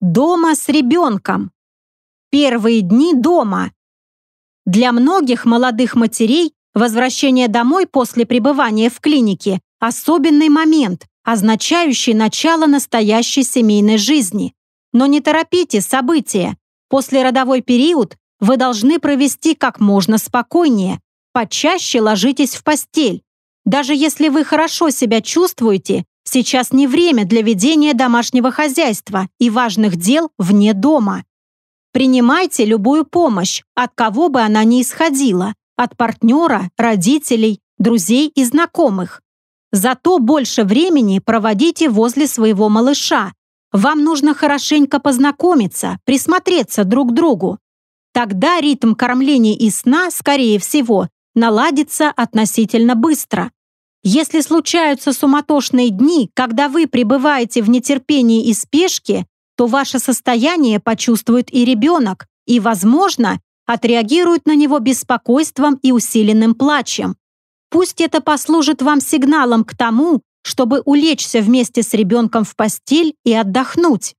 Дома с ребенком. Первые дни дома. Для многих молодых матерей возвращение домой после пребывания в клинике – особенный момент, означающий начало настоящей семейной жизни. Но не торопите события. После родовой период вы должны провести как можно спокойнее. Почаще ложитесь в постель. Даже если вы хорошо себя чувствуете, сейчас не время для ведения домашнего хозяйства и важных дел вне дома. Принимайте любую помощь, от кого бы она ни исходила, от партнера, родителей, друзей и знакомых. Зато больше времени проводите возле своего малыша. Вам нужно хорошенько познакомиться, присмотреться друг к другу. Тогда ритм кормления и сна, скорее всего, наладится относительно быстро. Если случаются суматошные дни, когда вы пребываете в нетерпении и спешке, то ваше состояние почувствует и ребенок, и, возможно, отреагирует на него беспокойством и усиленным плачем. Пусть это послужит вам сигналом к тому, чтобы улечься вместе с ребенком в постель и отдохнуть.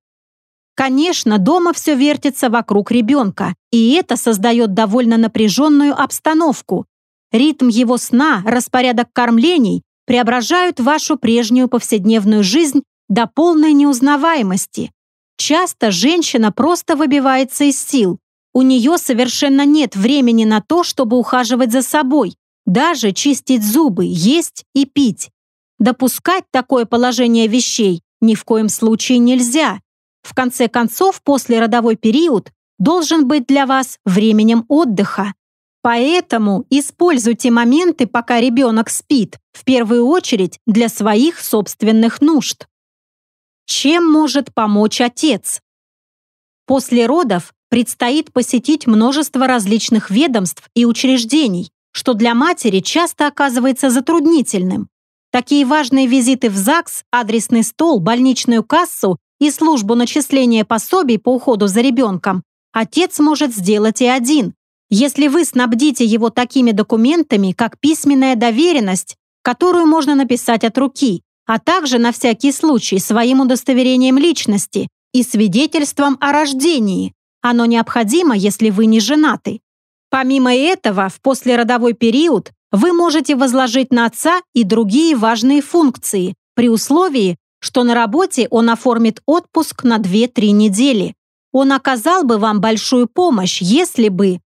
Конечно, дома все вертится вокруг ребенка, и это создает довольно напряженную обстановку. Ритм его сна, распорядок кормлений преображают вашу прежнюю повседневную жизнь до полной неузнаваемости. Часто женщина просто выбивается из сил. У нее совершенно нет времени на то, чтобы ухаживать за собой, даже чистить зубы, есть и пить. Допускать такое положение вещей ни в коем случае нельзя. В конце концов, послеродовой период должен быть для вас временем отдыха. Поэтому используйте моменты, пока ребенок спит, в первую очередь для своих собственных нужд. Чем может помочь отец? После родов предстоит посетить множество различных ведомств и учреждений, что для матери часто оказывается затруднительным. Такие важные визиты в ЗАГС, адресный стол, больничную кассу и службу начисления пособий по уходу за ребенком отец может сделать и один, если вы снабдите его такими документами, как письменная доверенность, которую можно написать от руки, а также на всякий случай своим удостоверением личности и свидетельством о рождении. Оно необходимо, если вы не женаты. Помимо этого, в послеродовой период вы можете возложить на отца и другие важные функции, при условии, что на работе он оформит отпуск на 2-3 недели. Он оказал бы вам большую помощь, если бы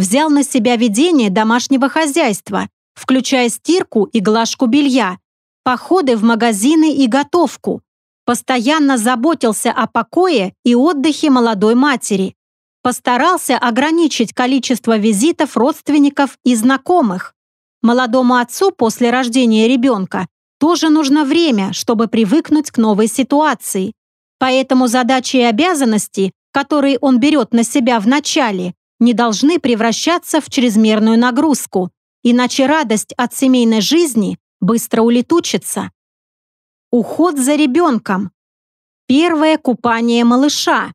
взял на себя ведение домашнего хозяйства, включая стирку и глажку белья, походы в магазины и готовку. Постоянно заботился о покое и отдыхе молодой матери. Постарался ограничить количество визитов родственников и знакомых. Молодому отцу после рождения ребенка тоже нужно время, чтобы привыкнуть к новой ситуации. Поэтому задачи и обязанности, которые он берет на себя в начале, не должны превращаться в чрезмерную нагрузку, иначе радость от семейной жизни быстро улетучится. Уход за ребенком. Первое купание малыша.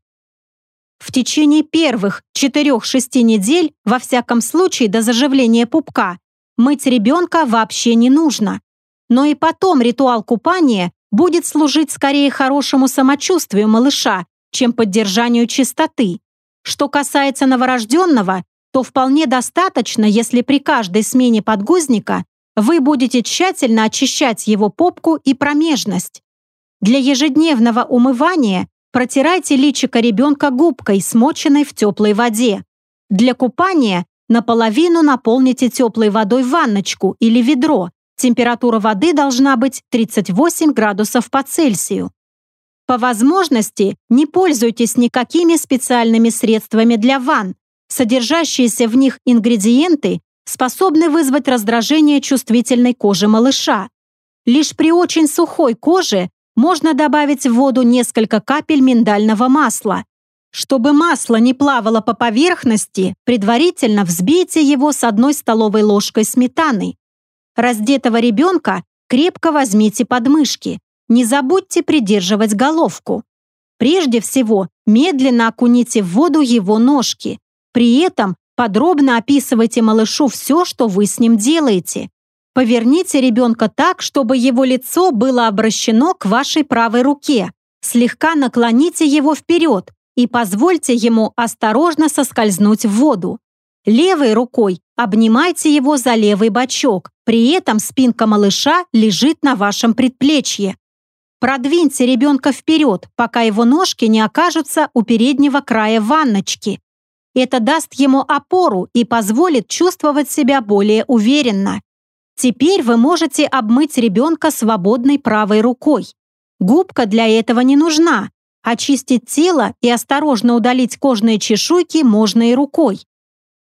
В течение первых 4-6 недель, во всяком случае до заживления пупка, мыть ребенка вообще не нужно. Но и потом ритуал купания будет служить скорее хорошему самочувствию малыша, чем поддержанию чистоты. Что касается новорожденного, то вполне достаточно, если при каждой смене подгузника вы будете тщательно очищать его попку и промежность. Для ежедневного умывания протирайте личико ребенка губкой, смоченной в теплой воде. Для купания наполовину наполните теплой водой ванночку или ведро. Температура воды должна быть 38 градусов по Цельсию. По возможности не пользуйтесь никакими специальными средствами для ванн. Содержащиеся в них ингредиенты способны вызвать раздражение чувствительной кожи малыша. Лишь при очень сухой коже можно добавить в воду несколько капель миндального масла. Чтобы масло не плавало по поверхности, предварительно взбейте его с одной столовой ложкой сметаны. Раздетого ребенка крепко возьмите под мышки. Не забудьте придерживать головку. Прежде всего, медленно окуните в воду его ножки. При этом Подробно описывайте малышу все, что вы с ним делаете. Поверните ребенка так, чтобы его лицо было обращено к вашей правой руке. слегка наклоните его вперед и позвольте ему осторожно соскользнуть в воду. Левой рукой обнимайте его за левый бочок, при этом спинка малыша лежит на вашем предплечье. Продвиньте ребенка вперед, пока его ножки не окажутся у переднего края ванночки. Это даст ему опору и позволит чувствовать себя более уверенно. Теперь вы можете обмыть ребенка свободной правой рукой. Губка для этого не нужна. Очистить тело и осторожно удалить кожные чешуйки можно и рукой.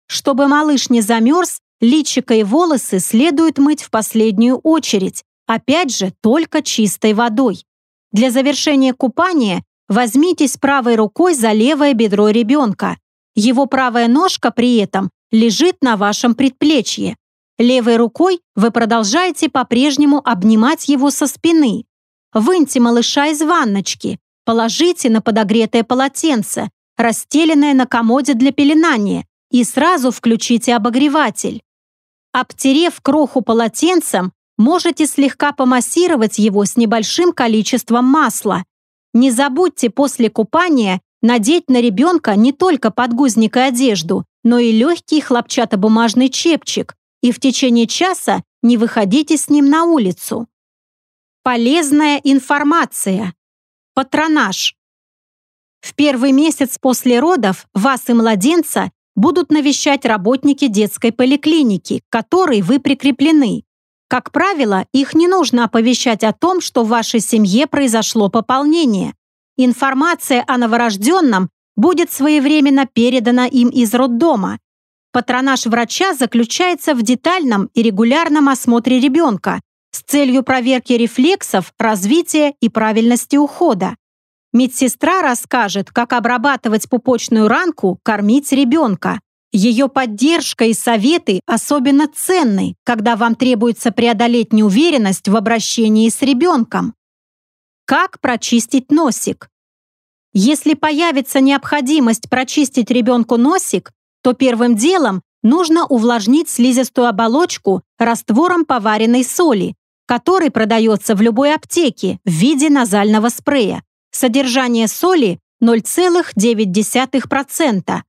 Чтобы малыш не замерз, личико и волосы следует мыть в последнюю очередь, опять же, только чистой водой. Для завершения купания возьмитесь правой рукой за левое бедро ребенка. Его правая ножка при этом лежит на вашем предплечье. Левой рукой вы продолжаете по-прежнему обнимать его со спины. Выньте малыша из ванночки, положите на подогретое полотенце, расстеленное на комоде для пеленания, и сразу включите обогреватель. Обтерев кроху полотенцем, можете слегка помассировать его с небольшим количеством масла. Не забудьте после купания надеть на ребенка не только подгузник и одежду, но и легкий хлопчатобумажный чепчик, и в течение часа не выходите с ним на улицу. Полезная информация. Патронаж. В первый месяц после родов вас и младенца будут навещать работники детской поликлиники, к которой вы прикреплены. Как правило, их не нужно оповещать о том, что в вашей семье произошло пополнение. Информация о новорожденном будет своевременно передана им из роддома. Патронаж врача заключается в детальном и регулярном осмотре ребенка, с целью проверки рефлексов, развития и правильности ухода. Медсестра расскажет, как обрабатывать пупочную ранку, кормить ребенка. Ее поддержка и советы особенно ценны, когда вам требуется преодолеть неуверенность в обращении с ребенком. Как прочистить носик? Если появится необходимость прочистить ребенку носик, то первым делом нужно увлажнить слизистую оболочку раствором поваренной соли, который продается в любой аптеке в виде назального спрея. Содержание соли 0,9%.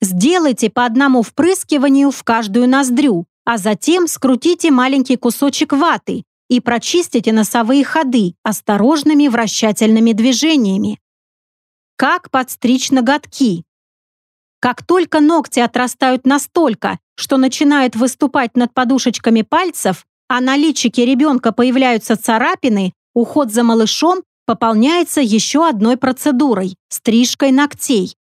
Сделайте по одному впрыскиванию в каждую ноздрю, а затем скрутите маленький кусочек ваты и прочистите носовые ходы осторожными вращательными движениями. Как подстричь ноготки? Как только ногти отрастают настолько, что начинают выступать над подушечками пальцев, а на личике ребенка появляются царапины, уход за малышом пополняется еще одной процедурой – стрижкой ногтей.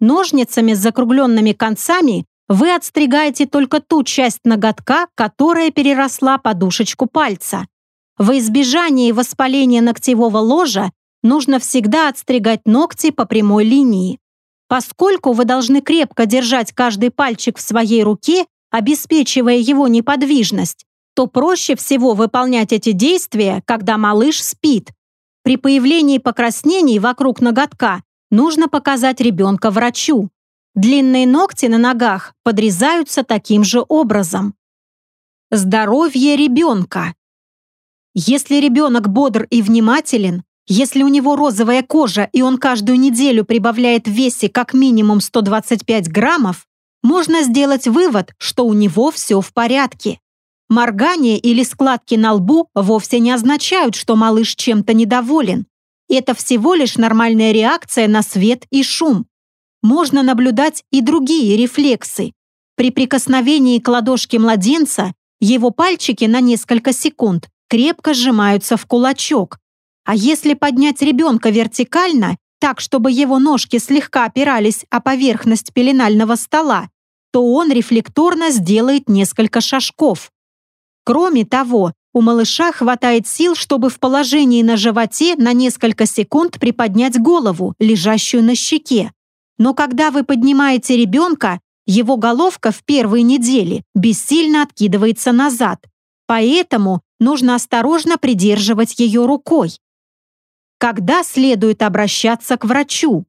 Ножницами с закругленными концами вы отстригаете только ту часть ноготка, которая переросла подушечку пальца. Во избежание воспаления ногтевого ложа нужно всегда отстригать ногти по прямой линии. Поскольку вы должны крепко держать каждый пальчик в своей руке, обеспечивая его неподвижность, то проще всего выполнять эти действия, когда малыш спит. При появлении покраснений вокруг ноготка нужно показать ребенка врачу. Длинные ногти на ногах подрезаются таким же образом. Здоровье ребенка. Если ребенок бодр и внимателен, если у него розовая кожа и он каждую неделю прибавляет в весе как минимум 125 граммов, можно сделать вывод, что у него все в порядке. Моргание или складки на лбу вовсе не означают, что малыш чем-то недоволен. Это всего лишь нормальная реакция на свет и шум. Можно наблюдать и другие рефлексы. При прикосновении к ладошке младенца его пальчики на несколько секунд крепко сжимаются в кулачок. А если поднять ребенка вертикально, так, чтобы его ножки слегка опирались о поверхность пеленального стола, то он рефлекторно сделает несколько шажков. Кроме того, у малыша хватает сил, чтобы в положении на животе на несколько секунд приподнять голову, лежащую на щеке. Но когда вы поднимаете ребенка, его головка в первые недели бессильно откидывается назад. Поэтому нужно осторожно придерживать ее рукой. Когда следует обращаться к врачу?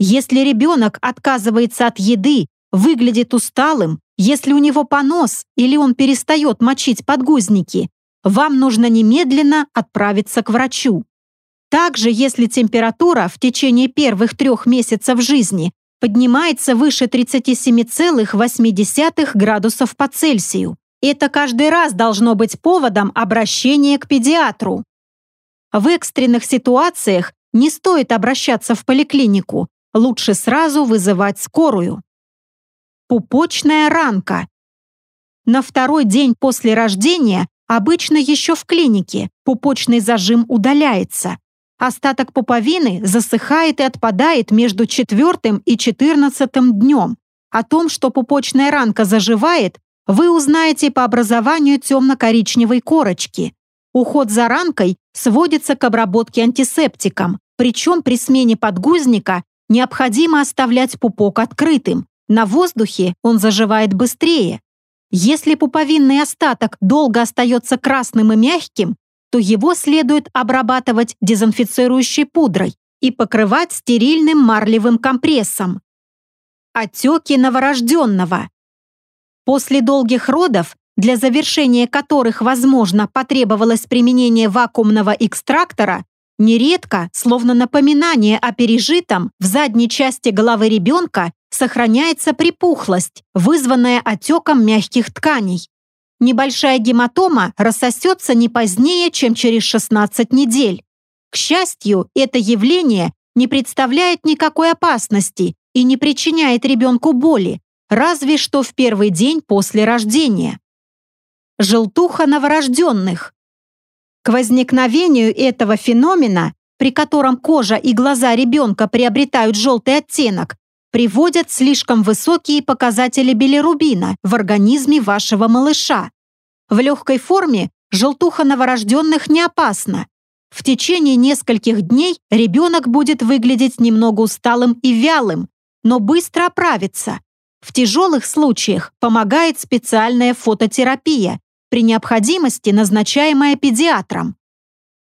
Если ребенок отказывается от еды, выглядит усталым, если у него понос или он перестает мочить подгузники, вам нужно немедленно отправиться к врачу. Также, если температура в течение первых трех месяцев жизни поднимается выше 37,8 градусов по Цельсию. Это каждый раз должно быть поводом обращения к педиатру. В экстренных ситуациях не стоит обращаться в поликлинику, лучше сразу вызывать скорую. Пупочная ранка. На второй день после рождения, обычно еще в клинике, пупочный зажим удаляется. Остаток пуповины засыхает и отпадает между четвертым и четырнадцатым днем. О том, что пупочная ранка заживает, вы узнаете по образованию темно-коричневой корочки. Уход за ранкой сводится к обработке антисептиком, причем при смене подгузника необходимо оставлять пупок открытым. На воздухе он заживает быстрее. Если пуповинный остаток долго остается красным и мягким, то его следует обрабатывать дезинфицирующей пудрой и покрывать стерильным марлевым компрессом. Отеки новорожденного. После долгих родов, для завершения которых, возможно, потребовалось применение вакуумного экстрактора, нередко, словно напоминание о пережитом, в задней части головы ребенка сохраняется припухлость, вызванная отеком мягких тканей. Небольшая гематома рассосется не позднее, чем через 16 недель. К счастью, это явление не представляет никакой опасности и не причиняет ребенку боли, разве что в первый день после рождения. Желтуха новорожденных. К возникновению этого феномена, при котором кожа и глаза ребенка приобретают желтый оттенок, приводят слишком высокие показатели билирубина в организме вашего малыша. В легкой форме желтуха новорожденных не опасна. В течение нескольких дней ребенок будет выглядеть немного усталым и вялым, но быстро оправится. В тяжелых случаях помогает специальная фототерапия, при необходимости назначаемая педиатром.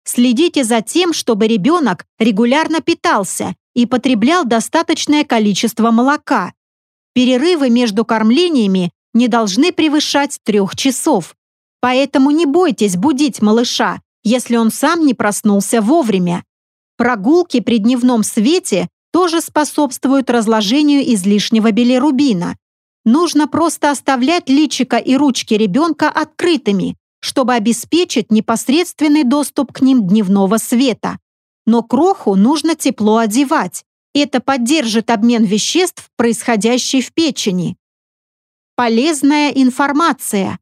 Следите за тем, чтобы ребенок регулярно питался и потреблял достаточное количество молока. Перерывы между кормлениями не должны превышать трех часов. Поэтому не бойтесь будить малыша, если он сам не проснулся вовремя. Прогулки при дневном свете тоже способствуют разложению излишнего билирубина. Нужно просто оставлять личико и ручки ребенка открытыми, чтобы обеспечить непосредственный доступ к ним дневного света. Но кроху нужно тепло одевать. Это поддержит обмен веществ, происходящий в печени. Полезная информация.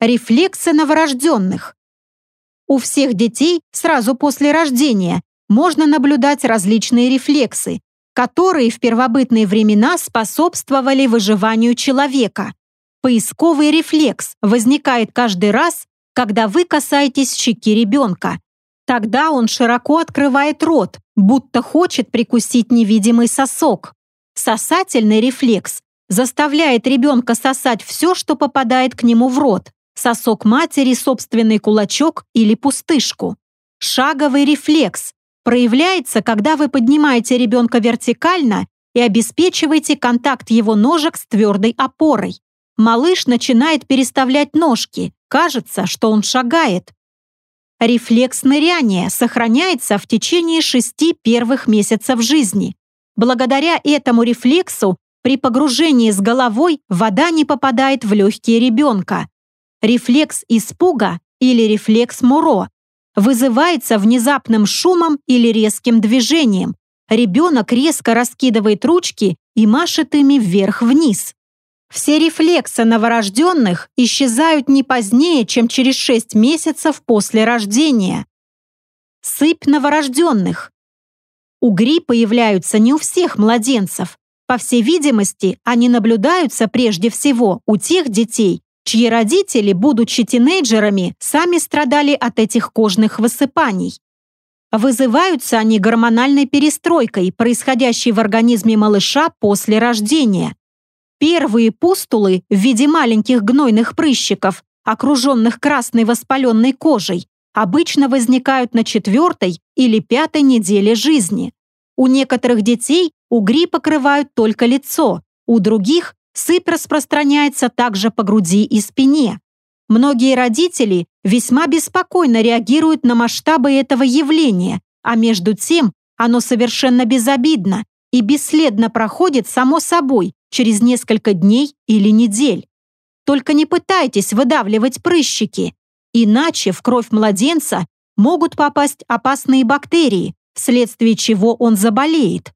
Рефлексы новорожденных. У всех детей сразу после рождения можно наблюдать различные рефлексы, которые в первобытные времена способствовали выживанию человека. Поисковый рефлекс возникает каждый раз, когда вы касаетесь щеки ребенка. Тогда он широко открывает рот, будто хочет прикусить невидимый сосок. Сосательный рефлекс заставляет ребенка сосать все, что попадает к нему в рот. Сосок матери, собственный кулачок или пустышку. Шаговый рефлекс проявляется, когда вы поднимаете ребенка вертикально и обеспечиваете контакт его ножек с твердой опорой. Малыш начинает переставлять ножки, кажется, что он шагает. Рефлекс ныряния сохраняется в течение шести первых месяцев жизни. Благодаря этому рефлексу при погружении с головой вода не попадает в легкие ребенка. Рефлекс испуга или рефлекс Муро вызывается внезапным шумом или резким движением. Ребенок резко раскидывает ручки и машет ими вверх-вниз. Все рефлексы новорожденных исчезают не позднее, чем через 6 месяцев после рождения. Сыпь новорожденных. Угри появляются не у всех младенцев. По всей видимости, они наблюдаются прежде всего у тех детей, чьи родители, будучи тинейджерами, сами страдали от этих кожных высыпаний. Вызываются они гормональной перестройкой, происходящей в организме малыша после рождения. Первые пустулы в виде маленьких гнойных прыщиков, окруженных красной воспаленной кожей, обычно возникают на четвертой или пятой неделе жизни. У некоторых детей угри покрывают только лицо, у других сыпь распространяется также по груди и спине. Многие родители весьма беспокойно реагируют на масштабы этого явления а между тем оно совершенно безобидно и бесследно проходит само собой через несколько дней или недель. Только не пытайтесь выдавливать прыщики, иначе в кровь младенца могут попасть опасные бактерии, вследствие чего он заболеет.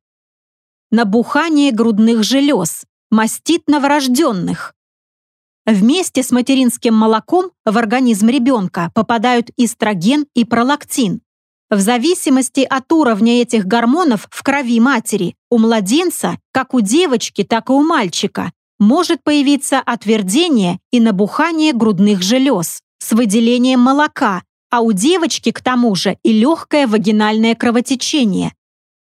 Набухание грудных желез, мастит новорожденных. Вместе с материнским молоком в организм ребенка попадают эстроген и пролактин. В зависимости от уровня этих гормонов в крови матери, у младенца, как у девочки, так и у мальчика, может появиться отвердение и набухание грудных желез с выделением молока, а у девочки к тому же и легкое вагинальное кровотечение.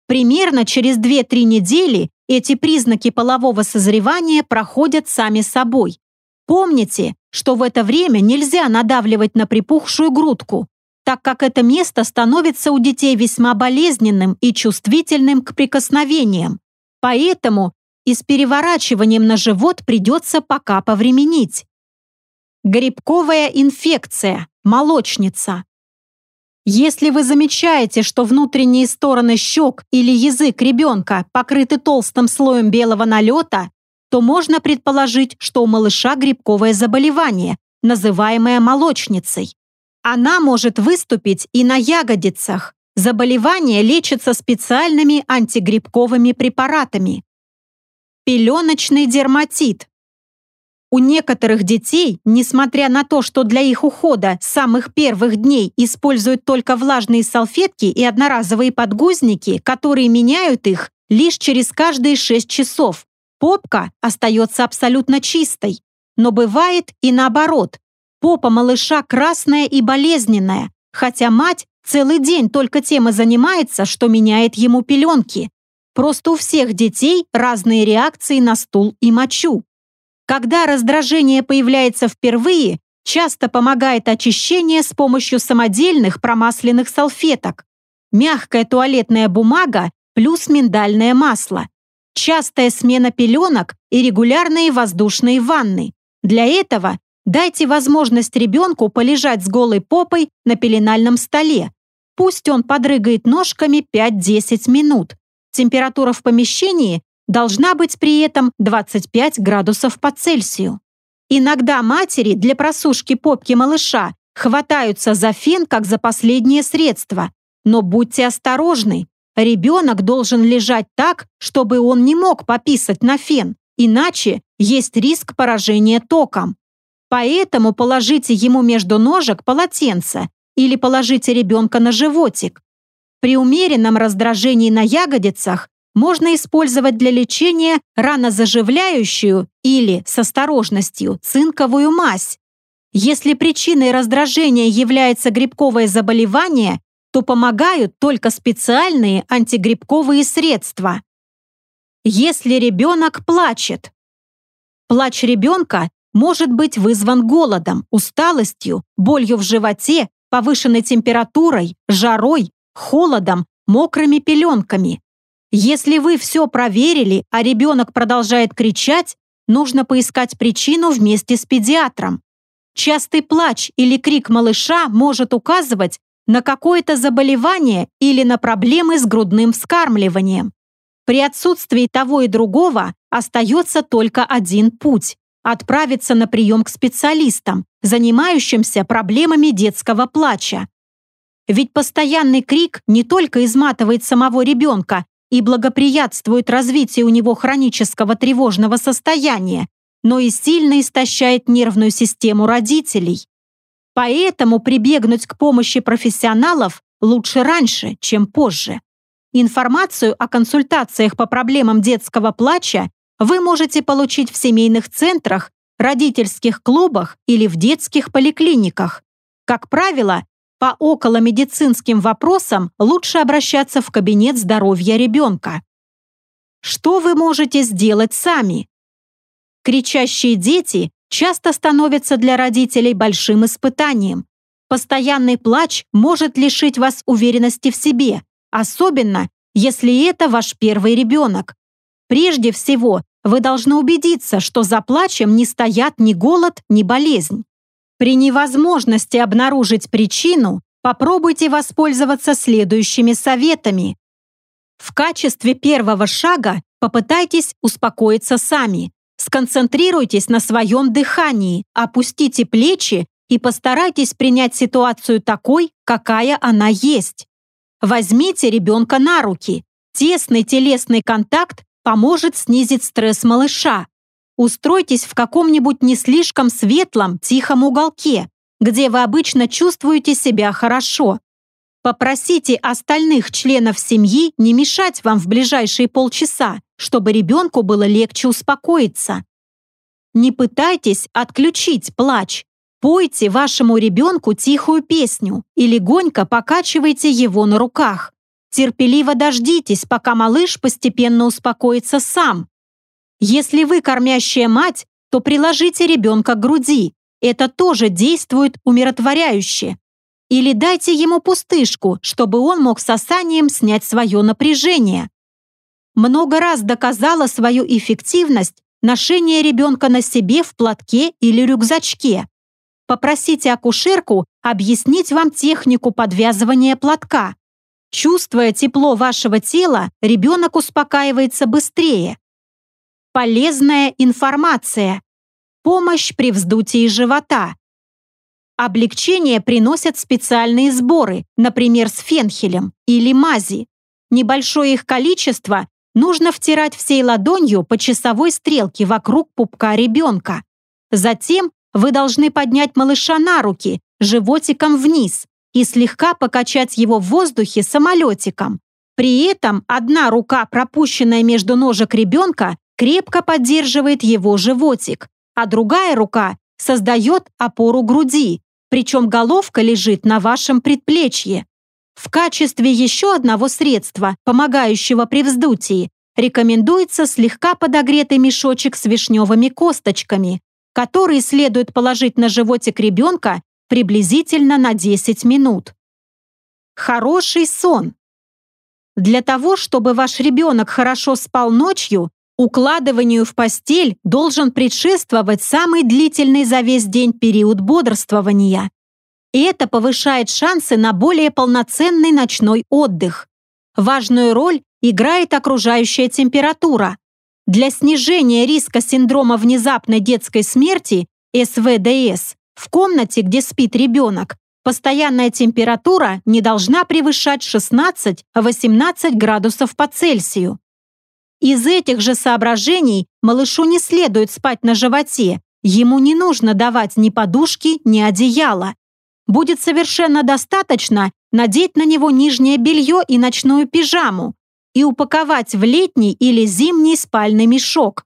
Примерно через 2-3 недели эти признаки полового созревания проходят сами собой. Помните, что в это время нельзя надавливать на припухшую грудку, так как это место становится у детей весьма болезненным и чувствительным к прикосновениям. Поэтому и с переворачиванием на живот придется пока повременить. Грибковая инфекция, молочница. Если вы замечаете, что внутренние стороны щек или язык ребенка покрыты толстым слоем белого налета, то можно предположить, что у малыша грибковое заболевание, называемое молочницей. Она может выступить и на ягодицах. Заболевание лечится специальными антигрибковыми препаратами. Пеленочный дерматит у некоторых детей, несмотря на то, что для их ухода с самых первых дней используют только влажные салфетки и одноразовые подгузники, которые меняют их лишь через каждые 6 часов, попка остается абсолютно чистой. Но бывает и наоборот. Попа малыша красная и болезненная, хотя мать целый день только тем и занимается, что меняет ему пеленки. Просто у всех детей разные реакции на стул и мочу. Когда раздражение появляется впервые, часто помогает очищение с помощью самодельных промасленных салфеток, мягкая туалетная бумага плюс миндальное масло, частая смена пеленок и регулярные воздушные ванны. Для этого дайте возможность ребенку полежать с голой попой на пеленальном столе. Пусть он подрыгает ножками 5-10 минут. Температура в помещении должна быть при этом 25 градусов по Цельсию. Иногда матери для просушки попки малыша хватаются за фен как за последнее средство. Но будьте осторожны, ребенок должен лежать так, чтобы он не мог пописать на фен, иначе есть риск поражения током. Поэтому положите ему между ножек полотенце или положите ребенка на животик. При умеренном раздражении на ягодицах можно использовать для лечения ранозаживляющую или, с осторожностью, цинковую мазь. Если причиной раздражения является грибковое заболевание, то помогают только специальные антигрибковые средства. Если ребенок плачет. Плач ребенка может быть вызван голодом, усталостью, болью в животе, повышенной температурой, жарой, холодом, мокрыми пеленками. Если вы все проверили, а ребенок продолжает кричать, нужно поискать причину вместе с педиатром. Частый плач или крик малыша может указывать на какое-то заболевание или на проблемы с грудным вскармливанием. При отсутствии того и другого остается только один путь – отправиться на прием к специалистам, занимающимся проблемами детского плача. Ведь постоянный крик не только изматывает самого ребенка, и благоприятствует развитию у него хронического тревожного состояния, но и сильно истощает нервную систему родителей. Поэтому прибегнуть к помощи профессионалов лучше раньше, чем позже. Информацию о консультациях по проблемам детского плача вы можете получить в семейных центрах, родительских клубах или в детских поликлиниках. Как правило, по околомедицинским вопросам лучше обращаться в кабинет здоровья ребенка. Что вы можете сделать сами? Кричащие дети часто становятся для родителей большим испытанием. Постоянный плач может лишить вас уверенности в себе, особенно если это ваш первый ребенок. Прежде всего, вы должны убедиться, что за плачем не стоят ни голод, ни болезнь. При невозможности обнаружить причину попробуйте воспользоваться следующими советами. В качестве первого шага попытайтесь успокоиться сами. Сконцентрируйтесь на своем дыхании, опустите плечи и постарайтесь принять ситуацию такой, какая она есть. Возьмите ребенка на руки. Тесный телесный контакт поможет снизить стресс малыша. Устройтесь в каком-нибудь не слишком светлом, тихом уголке, где вы обычно чувствуете себя хорошо. Попросите остальных членов семьи не мешать вам в ближайшие полчаса, чтобы ребенку было легче успокоиться. Не пытайтесь отключить плач. Пойте вашему ребенку тихую песню и легонько покачивайте его на руках. Терпеливо дождитесь, пока малыш постепенно успокоится сам. Если вы кормящая мать, то приложите ребенка к груди. Это тоже действует умиротворяюще. Или дайте ему пустышку, чтобы он мог сосанием снять свое напряжение. Много раз доказала свою эффективность ношение ребенка на себе в платке или рюкзачке. Попросите акушерку объяснить вам технику подвязывания платка. Чувствуя тепло вашего тела, ребенок успокаивается быстрее. Полезная информация. Помощь при вздутии живота. Облегчение приносят специальные сборы, например, с фенхелем или мази. Небольшое их количество нужно втирать всей ладонью по часовой стрелке вокруг пупка ребенка. Затем вы должны поднять малыша на руки, животиком вниз, и слегка покачать его в воздухе самолетиком. При этом одна рука, пропущенная между ножек ребенка, крепко поддерживает его животик, а другая рука создает опору груди, причем головка лежит на вашем предплечье. В качестве еще одного средства, помогающего при вздутии, рекомендуется слегка подогретый мешочек с вишневыми косточками, который следует положить на животик ребенка приблизительно на 10 минут. Хороший сон. Для того, чтобы ваш ребенок хорошо спал ночью, Укладыванию в постель должен предшествовать самый длительный за весь день период бодрствования. И это повышает шансы на более полноценный ночной отдых. Важную роль играет окружающая температура. Для снижения риска синдрома внезапной детской смерти СВДС в комнате, где спит ребенок, постоянная температура не должна превышать 16-18 градусов по Цельсию. Из этих же соображений малышу не следует спать на животе, ему не нужно давать ни подушки, ни одеяла. Будет совершенно достаточно надеть на него нижнее белье и ночную пижаму и упаковать в летний или зимний спальный мешок.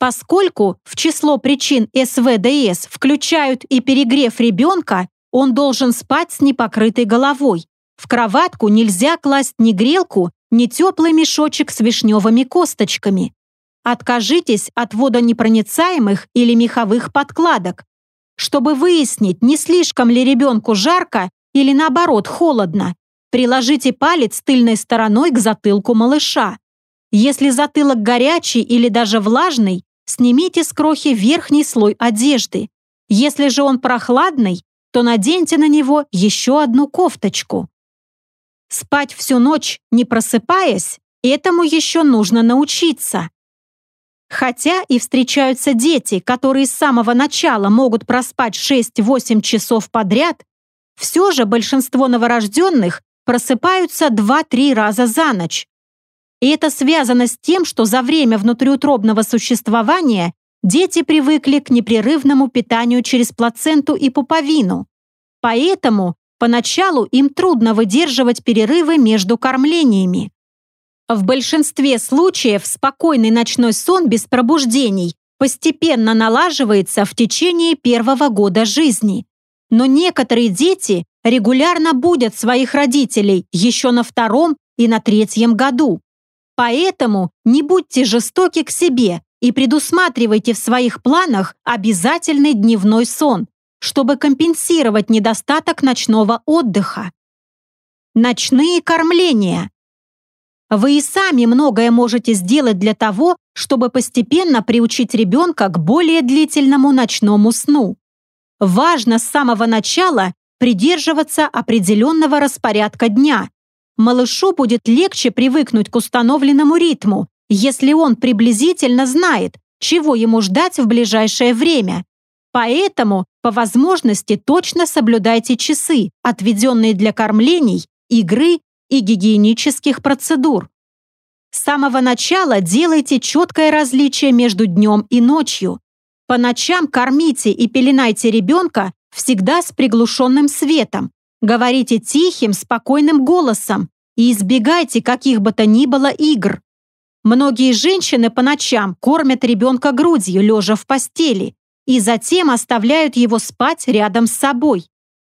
Поскольку в число причин СВДС включают и перегрев ребенка, он должен спать с непокрытой головой. В кроватку нельзя класть ни грелку, ни теплый мешочек с вишневыми косточками. Откажитесь от водонепроницаемых или меховых подкладок. Чтобы выяснить, не слишком ли ребенку жарко или наоборот холодно, приложите палец тыльной стороной к затылку малыша. Если затылок горячий или даже влажный, снимите с крохи верхний слой одежды. Если же он прохладный, то наденьте на него еще одну кофточку. Спать всю ночь, не просыпаясь, этому еще нужно научиться. Хотя и встречаются дети, которые с самого начала могут проспать 6-8 часов подряд, все же большинство новорожденных просыпаются 2-3 раза за ночь. И это связано с тем, что за время внутриутробного существования дети привыкли к непрерывному питанию через плаценту и пуповину. Поэтому Поначалу им трудно выдерживать перерывы между кормлениями. В большинстве случаев спокойный ночной сон без пробуждений постепенно налаживается в течение первого года жизни. Но некоторые дети регулярно будят своих родителей еще на втором и на третьем году. Поэтому не будьте жестоки к себе и предусматривайте в своих планах обязательный дневной сон, чтобы компенсировать недостаток ночного отдыха. Ночные кормления. Вы и сами многое можете сделать для того, чтобы постепенно приучить ребенка к более длительному ночному сну. Важно с самого начала придерживаться определенного распорядка дня. Малышу будет легче привыкнуть к установленному ритму, если он приблизительно знает, чего ему ждать в ближайшее время. Поэтому, по возможности, точно соблюдайте часы, отведенные для кормлений, игры и гигиенических процедур. С самого начала делайте четкое различие между днем и ночью. По ночам кормите и пеленайте ребенка всегда с приглушенным светом. Говорите тихим, спокойным голосом и избегайте каких бы то ни было игр. Многие женщины по ночам кормят ребенка грудью, лежа в постели, и затем оставляют его спать рядом с собой.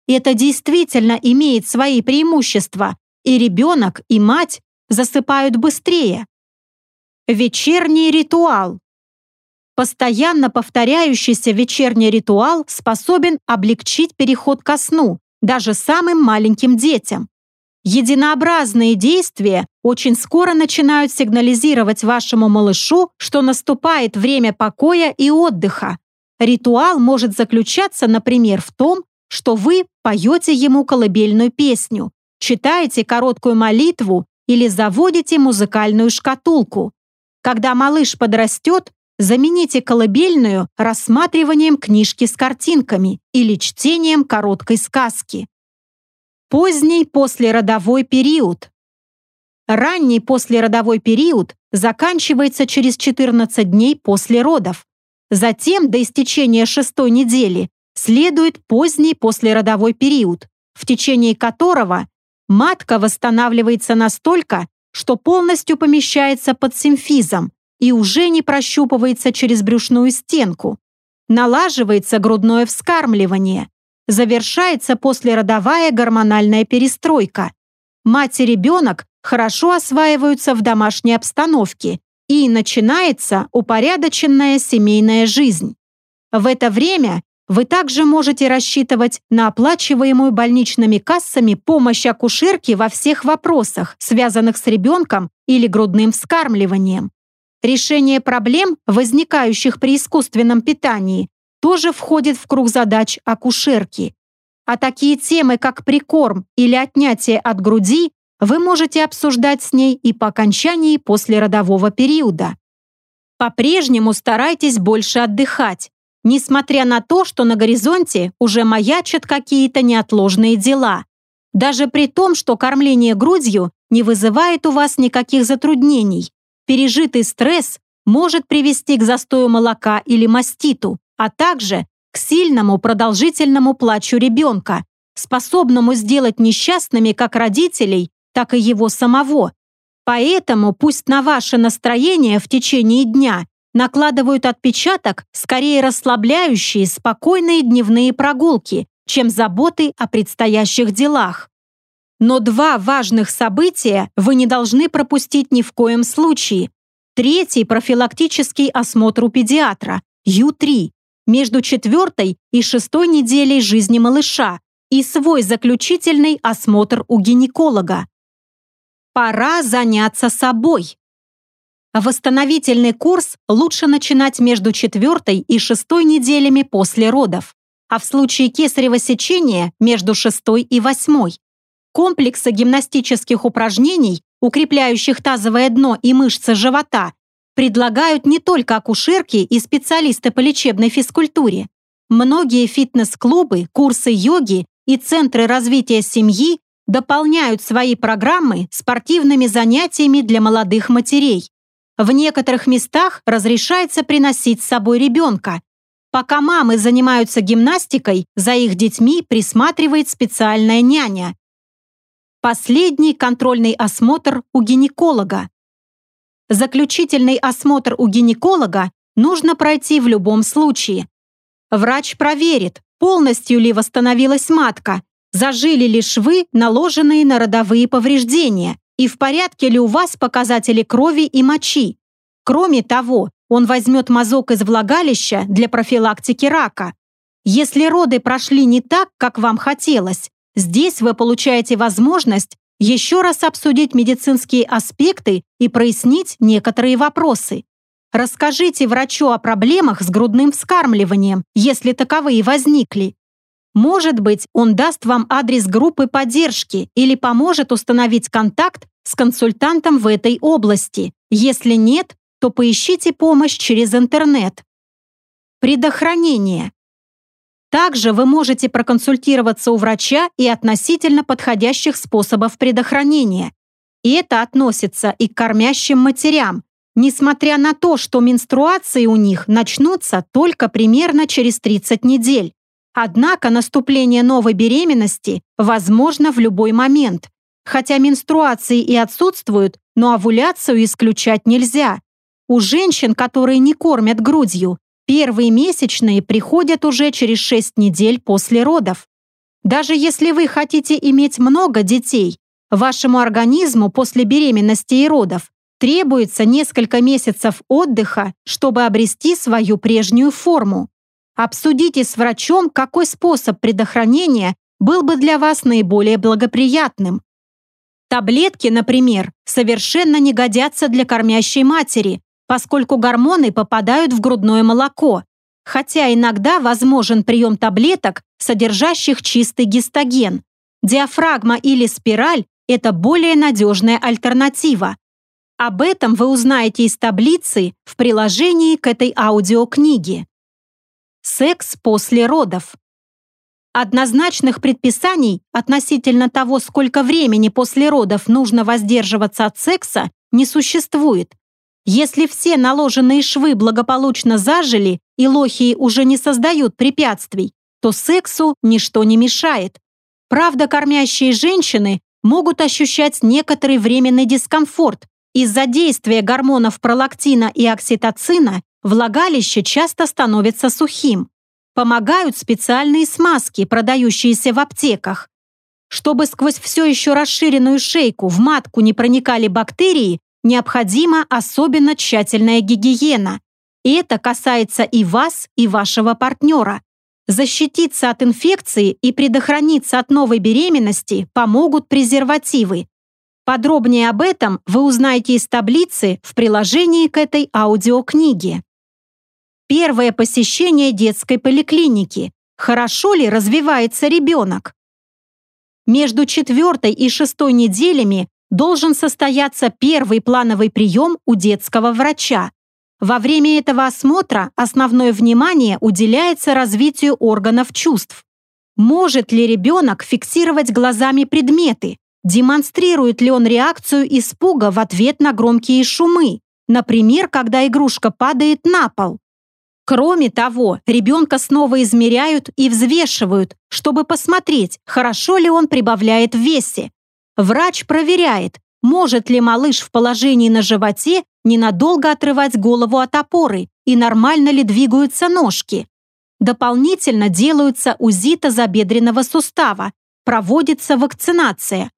Это действительно имеет свои преимущества, и ребенок, и мать засыпают быстрее. Вечерний ритуал. Постоянно повторяющийся вечерний ритуал способен облегчить переход ко сну даже самым маленьким детям. Единообразные действия очень скоро начинают сигнализировать вашему малышу, что наступает время покоя и отдыха. Ритуал может заключаться, например, в том, что вы поете ему колыбельную песню, читаете короткую молитву или заводите музыкальную шкатулку. Когда малыш подрастет, замените колыбельную рассматриванием книжки с картинками или чтением короткой сказки. Поздний послеродовой период. Ранний послеродовой период заканчивается через 14 дней после родов. Затем до истечения шестой недели следует поздний послеродовой период, в течение которого матка восстанавливается настолько, что полностью помещается под симфизом и уже не прощупывается через брюшную стенку. Налаживается грудное вскармливание, завершается послеродовая гормональная перестройка. Мать и ребенок хорошо осваиваются в домашней обстановке и начинается упорядоченная семейная жизнь. В это время вы также можете рассчитывать на оплачиваемую больничными кассами помощь акушерки во всех вопросах, связанных с ребенком или грудным вскармливанием. Решение проблем, возникающих при искусственном питании, тоже входит в круг задач акушерки. А такие темы, как прикорм или отнятие от груди, вы можете обсуждать с ней и по окончании послеродового периода. По-прежнему старайтесь больше отдыхать, несмотря на то, что на горизонте уже маячат какие-то неотложные дела. Даже при том, что кормление грудью не вызывает у вас никаких затруднений, пережитый стресс может привести к застою молока или маститу а также к сильному продолжительному плачу ребенка, способному сделать несчастными как родителей, так и его самого. Поэтому пусть на ваше настроение в течение дня накладывают отпечаток скорее расслабляющие, спокойные дневные прогулки, чем заботы о предстоящих делах. Но два важных события вы не должны пропустить ни в коем случае. Третий профилактический осмотр у педиатра, Ю3, между четвертой и шестой неделей жизни малыша и свой заключительный осмотр у гинеколога. Пора заняться собой. Восстановительный курс лучше начинать между четвертой и шестой неделями после родов, а в случае кесарево сечения между шестой и восьмой. Комплексы гимнастических упражнений, укрепляющих тазовое дно и мышцы живота, предлагают не только акушерки и специалисты по лечебной физкультуре. Многие фитнес-клубы, курсы йоги и центры развития семьи дополняют свои программы спортивными занятиями для молодых матерей. В некоторых местах разрешается приносить с собой ребенка. Пока мамы занимаются гимнастикой, за их детьми присматривает специальная няня. Последний контрольный осмотр у гинеколога. Заключительный осмотр у гинеколога нужно пройти в любом случае. Врач проверит, полностью ли восстановилась матка, зажили ли швы, наложенные на родовые повреждения, и в порядке ли у вас показатели крови и мочи. Кроме того, он возьмет мазок из влагалища для профилактики рака. Если роды прошли не так, как вам хотелось, здесь вы получаете возможность еще раз обсудить медицинские аспекты и прояснить некоторые вопросы. Расскажите врачу о проблемах с грудным вскармливанием, если таковые возникли. Может быть, он даст вам адрес группы поддержки или поможет установить контакт с консультантом в этой области. Если нет, то поищите помощь через интернет. Предохранение. Также вы можете проконсультироваться у врача и относительно подходящих способов предохранения. И это относится и к кормящим матерям, несмотря на то, что менструации у них начнутся только примерно через 30 недель. Однако наступление новой беременности возможно в любой момент. Хотя менструации и отсутствуют, но овуляцию исключать нельзя. У женщин, которые не кормят грудью, первые месячные приходят уже через 6 недель после родов. Даже если вы хотите иметь много детей, вашему организму после беременности и родов требуется несколько месяцев отдыха, чтобы обрести свою прежнюю форму. Обсудите с врачом, какой способ предохранения был бы для вас наиболее благоприятным. Таблетки, например, совершенно не годятся для кормящей матери, поскольку гормоны попадают в грудное молоко, хотя иногда возможен прием таблеток, содержащих чистый гистоген. Диафрагма или спираль – это более надежная альтернатива. Об этом вы узнаете из таблицы в приложении к этой аудиокниге. Секс после родов. Однозначных предписаний относительно того, сколько времени после родов нужно воздерживаться от секса, не существует. Если все наложенные швы благополучно зажили и лохии уже не создают препятствий, то сексу ничто не мешает. Правда, кормящие женщины могут ощущать некоторый временный дискомфорт из-за действия гормонов пролактина и окситоцина Влагалище часто становится сухим. Помогают специальные смазки, продающиеся в аптеках. Чтобы сквозь все еще расширенную шейку в матку не проникали бактерии, необходима особенно тщательная гигиена. И это касается и вас, и вашего партнера. Защититься от инфекции и предохраниться от новой беременности помогут презервативы. Подробнее об этом вы узнаете из таблицы в приложении к этой аудиокниге. Первое посещение детской поликлиники. Хорошо ли развивается ребенок? Между четвертой и шестой неделями должен состояться первый плановый прием у детского врача. Во время этого осмотра основное внимание уделяется развитию органов чувств. Может ли ребенок фиксировать глазами предметы? Демонстрирует ли он реакцию испуга в ответ на громкие шумы? Например, когда игрушка падает на пол. Кроме того, ребенка снова измеряют и взвешивают, чтобы посмотреть, хорошо ли он прибавляет в весе. Врач проверяет, может ли малыш в положении на животе ненадолго отрывать голову от опоры и нормально ли двигаются ножки. Дополнительно делаются УЗИ тазобедренного сустава, проводится вакцинация.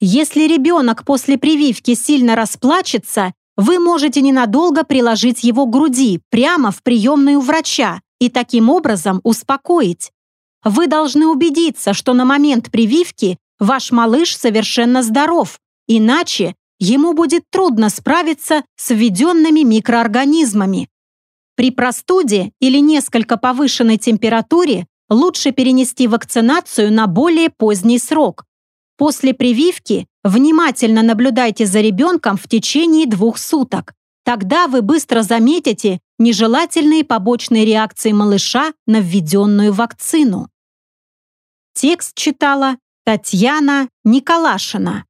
Если ребенок после прививки сильно расплачется, вы можете ненадолго приложить его к груди прямо в приемную врача и таким образом успокоить. Вы должны убедиться, что на момент прививки ваш малыш совершенно здоров, иначе ему будет трудно справиться с введенными микроорганизмами. При простуде или несколько повышенной температуре лучше перенести вакцинацию на более поздний срок. После прививки Внимательно наблюдайте за ребенком в течение двух суток. Тогда вы быстро заметите нежелательные побочные реакции малыша на введенную вакцину. Текст читала Татьяна Николашина.